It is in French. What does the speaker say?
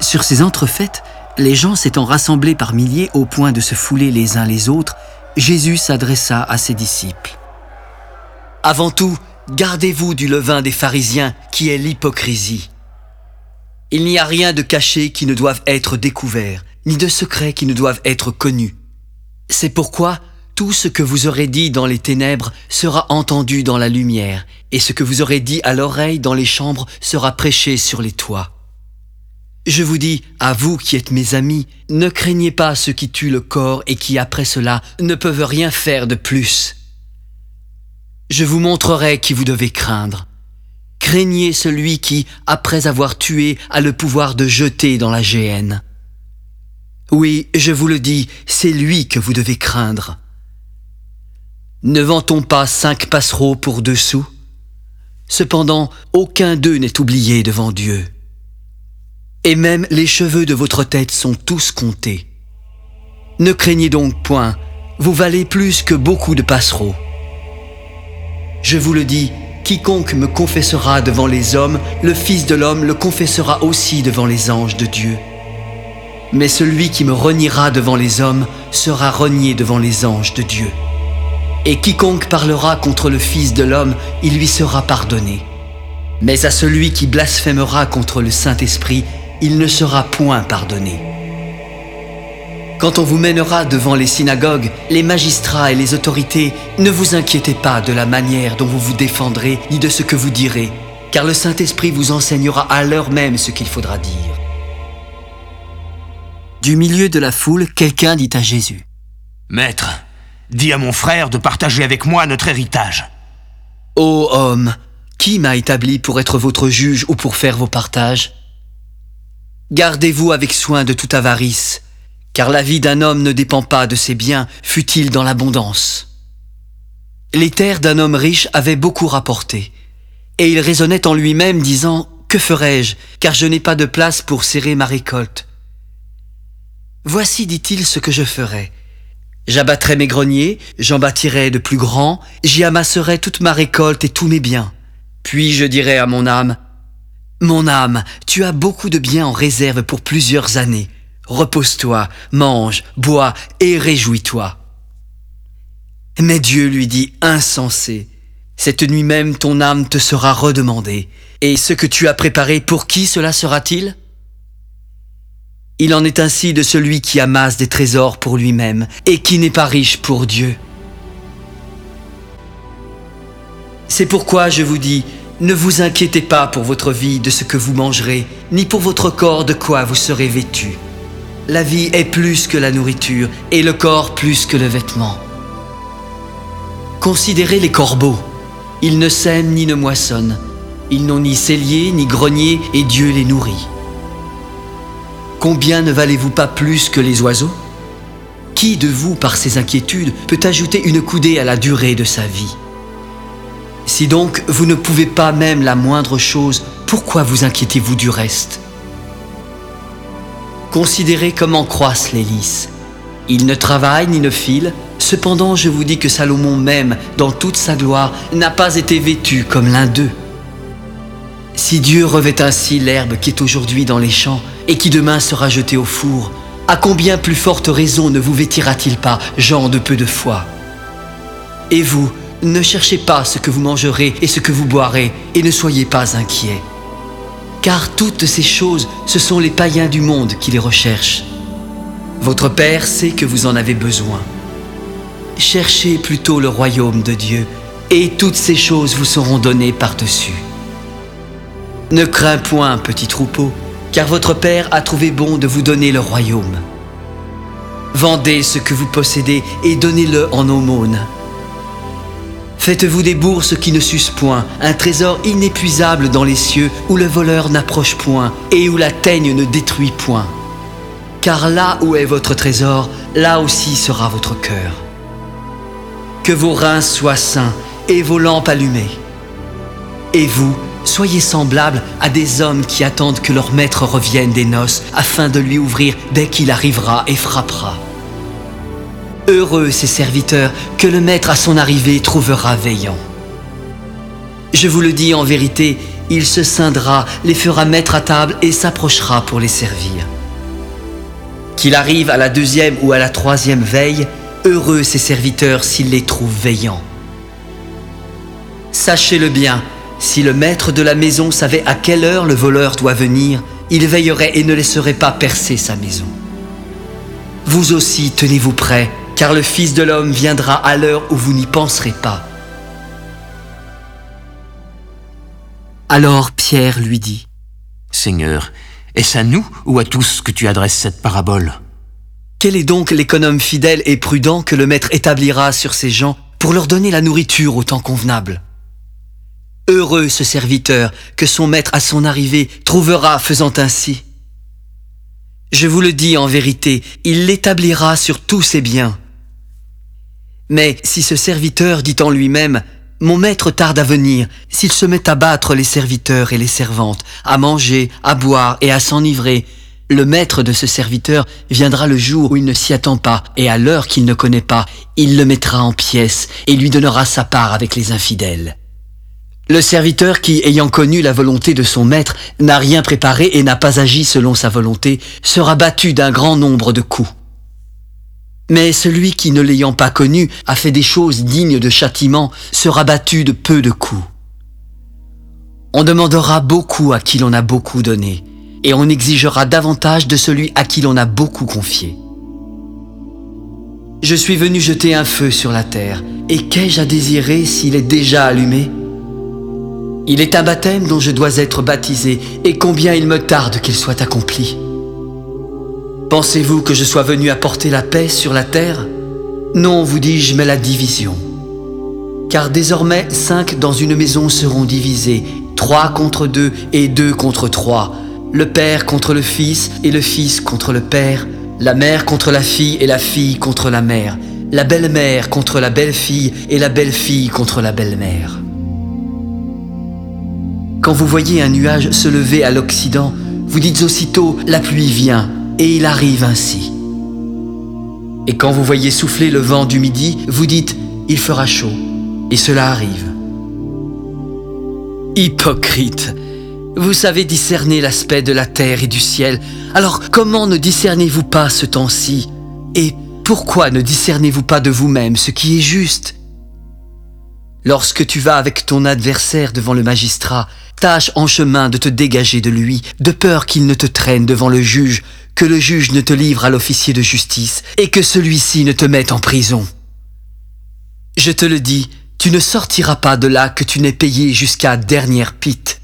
Sur ces entrefaites, les gens s'étant rassemblés par milliers au point de se fouler les uns les autres, Jésus s'adressa à ses disciples. Avant tout, gardez-vous du levain des pharisiens qui est l'hypocrisie. Il n'y a rien de caché qui ne doive être découvert, ni de secret qui ne doivent être connus. C'est pourquoi tout ce que vous aurez dit dans les ténèbres sera entendu dans la lumière, et ce que vous aurez dit à l'oreille dans les chambres sera prêché sur les toits. Je vous dis, à vous qui êtes mes amis, ne craignez pas ceux qui tuent le corps et qui après cela ne peuvent rien faire de plus. Je vous montrerai qui vous devez craindre. Craignez celui qui, après avoir tué, a le pouvoir de jeter dans la géhenne. Oui, je vous le dis, c'est lui que vous devez craindre. Ne vend-on pas cinq passereaux pour deux sous Cependant, aucun d'eux n'est oublié devant Dieu. Et même les cheveux de votre tête sont tous comptés. Ne craignez donc point, vous valez plus que beaucoup de passereaux. Je vous le dis, quiconque me confessera devant les hommes, le Fils de l'homme le confessera aussi devant les anges de Dieu. Mais celui qui me reniera devant les hommes sera renié devant les anges de Dieu. Et quiconque parlera contre le Fils de l'homme, il lui sera pardonné. Mais à celui qui blasphémera contre le Saint-Esprit, il ne sera point pardonné. Quand on vous mènera devant les synagogues, les magistrats et les autorités, ne vous inquiétez pas de la manière dont vous vous défendrez ni de ce que vous direz, car le Saint-Esprit vous enseignera à l'heure même ce qu'il faudra dire. Du milieu de la foule, quelqu'un dit à Jésus, Maître, Dis à mon frère de partager avec moi notre héritage. Ô homme, qui m'a établi pour être votre juge ou pour faire vos partages? Gardez-vous avec soin de toute avarice, car la vie d'un homme ne dépend pas de ses biens, fût-il dans l'abondance. Les terres d'un homme riche avaient beaucoup rapporté, et il raisonnait en lui-même, disant Que ferai-je, car je n'ai pas de place pour serrer ma récolte Voici, dit-il, ce que je ferai. J'abattrai mes greniers, j'en bâtirai de plus grands, j'y amasserai toute ma récolte et tous mes biens. Puis je dirai à mon âme, Mon âme, tu as beaucoup de biens en réserve pour plusieurs années. Repose-toi, mange, bois et réjouis-toi. Mais Dieu lui dit, Insensé, cette nuit même ton âme te sera redemandée. Et ce que tu as préparé, pour qui cela sera-t-il? Il en est ainsi de celui qui amasse des trésors pour lui-même et qui n'est pas riche pour Dieu. C'est pourquoi je vous dis, ne vous inquiétez pas pour votre vie de ce que vous mangerez, ni pour votre corps de quoi vous serez vêtu. La vie est plus que la nourriture et le corps plus que le vêtement. Considérez les corbeaux. Ils ne sèment ni ne moissonnent. Ils n'ont ni cellier ni grenier et Dieu les nourrit. Combien ne valez-vous pas plus que les oiseaux? Qui de vous, par ses inquiétudes, peut ajouter une coudée à la durée de sa vie? Si donc vous ne pouvez pas même la moindre chose, pourquoi vous inquiétez-vous du reste? Considérez comment croissent les lys. Ils ne travaillent ni ne filent, cependant je vous dis que Salomon même, dans toute sa gloire, n'a pas été vêtu comme l'un d'eux. Si Dieu revêt ainsi l'herbe qui est aujourd'hui dans les champs et qui demain sera jetée au four, à combien plus forte raison ne vous vêtira-t-il pas, gens de peu de foi? Et vous, ne cherchez pas ce que vous mangerez et ce que vous boirez, et ne soyez pas inquiets. Car toutes ces choses, ce sont les païens du monde qui les recherchent. Votre Père sait que vous en avez besoin. Cherchez plutôt le royaume de Dieu, et toutes ces choses vous seront données par-dessus. Ne crains point, petit troupeau, car votre Père a trouvé bon de vous donner le royaume. Vendez ce que vous possédez et donnez-le en aumône. Faites-vous des bourses qui ne sucent point, un trésor inépuisable dans les cieux où le voleur n'approche point et où la teigne ne détruit point. Car là où est votre trésor, là aussi sera votre cœur. Que vos reins soient sains et vos lampes allumées. Et vous, Soyez semblables à des hommes qui attendent que leur maître revienne des noces afin de lui ouvrir dès qu'il arrivera et frappera. Heureux ces serviteurs que le maître à son arrivée trouvera veillant. Je vous le dis en vérité, il se scindra, les fera mettre à table et s'approchera pour les servir. Qu'il arrive à la deuxième ou à la troisième veille, heureux ses serviteurs s'il les trouve veillants. Sachez-le bien, si le maître de la maison savait à quelle heure le voleur doit venir, il veillerait et ne laisserait pas percer sa maison. Vous aussi tenez-vous prêts, car le Fils de l'homme viendra à l'heure où vous n'y penserez pas. Alors Pierre lui dit, Seigneur, est-ce à nous ou à tous que tu adresses cette parabole? Quel est donc l'économe fidèle et prudent que le maître établira sur ses gens pour leur donner la nourriture au temps convenable? Heureux ce serviteur que son maître à son arrivée trouvera faisant ainsi. Je vous le dis en vérité, il l'établira sur tous ses biens. Mais si ce serviteur dit en lui-même, Mon maître tarde à venir, s'il se met à battre les serviteurs et les servantes, à manger, à boire et à s'enivrer, le maître de ce serviteur viendra le jour où il ne s'y attend pas, et à l'heure qu'il ne connaît pas, il le mettra en pièces et lui donnera sa part avec les infidèles. Le serviteur qui, ayant connu la volonté de son maître, n'a rien préparé et n'a pas agi selon sa volonté, sera battu d'un grand nombre de coups. Mais celui qui, ne l'ayant pas connu, a fait des choses dignes de châtiment, sera battu de peu de coups. On demandera beaucoup à qui l'on a beaucoup donné, et on exigera davantage de celui à qui l'on a beaucoup confié. Je suis venu jeter un feu sur la terre, et qu'ai-je à désirer s'il est déjà allumé? Il est un baptême dont je dois être baptisé, et combien il me tarde qu'il soit accompli. Pensez-vous que je sois venu apporter la paix sur la terre? Non, vous dis-je, mais la division. Car désormais cinq dans une maison seront divisés, trois contre deux et deux contre trois, le père contre le fils et le fils contre le père, la mère contre la fille et la fille contre la mère, la belle-mère contre la belle-fille et la belle-fille contre la belle-mère. Quand vous voyez un nuage se lever à l'Occident, vous dites aussitôt ⁇ La pluie vient ⁇ et il arrive ainsi. Et quand vous voyez souffler le vent du midi, vous dites ⁇ Il fera chaud ⁇ et cela arrive. Hypocrite. Vous savez discerner l'aspect de la terre et du ciel, alors comment ne discernez-vous pas ce temps-ci? Et pourquoi ne discernez-vous pas de vous-même ce qui est juste? Lorsque tu vas avec ton adversaire devant le magistrat, tâche en chemin de te dégager de lui, de peur qu'il ne te traîne devant le juge, que le juge ne te livre à l'officier de justice, et que celui-ci ne te mette en prison. Je te le dis, tu ne sortiras pas de là que tu n'aies payé jusqu'à dernière pite.